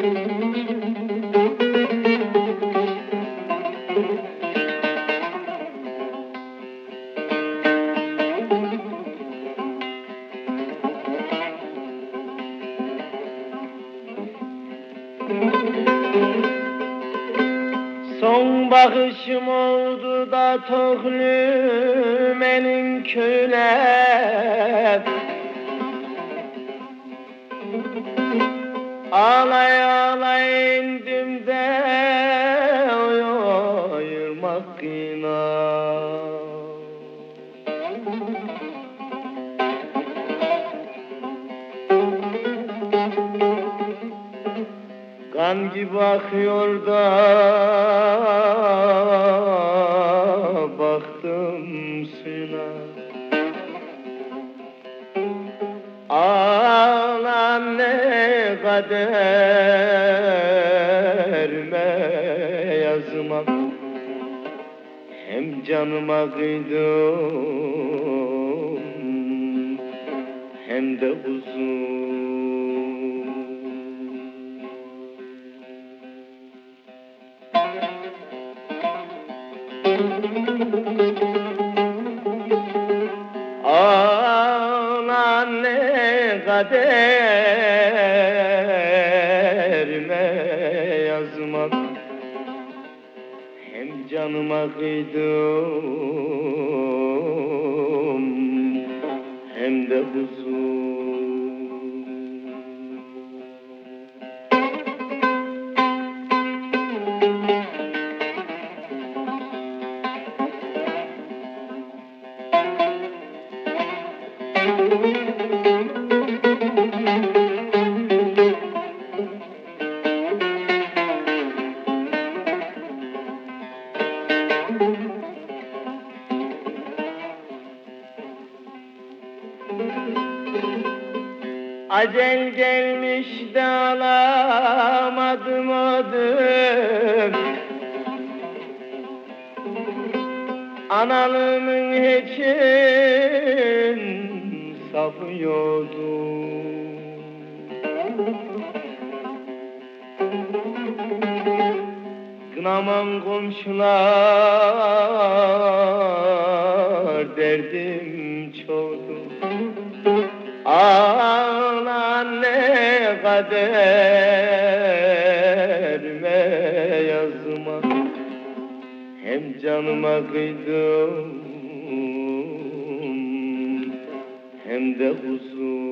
Son bakışım oldu da tohlümenin köyüne Ağlay ağlay indim de oy oyurmak inan Kan gibi akıyor da baktım Ağlan ne kaderime yazmam. Hem canıma kıydım hem de uzun. Ağlan ne kaderime yazmam Hem canıma kıydım hem de huzur Acel gelmiş de alamadım adım. Analığımın için sapıyordum Kınamam komşular Ağlan ne kaderime yazma. Hem canıma kıydım hem de huzur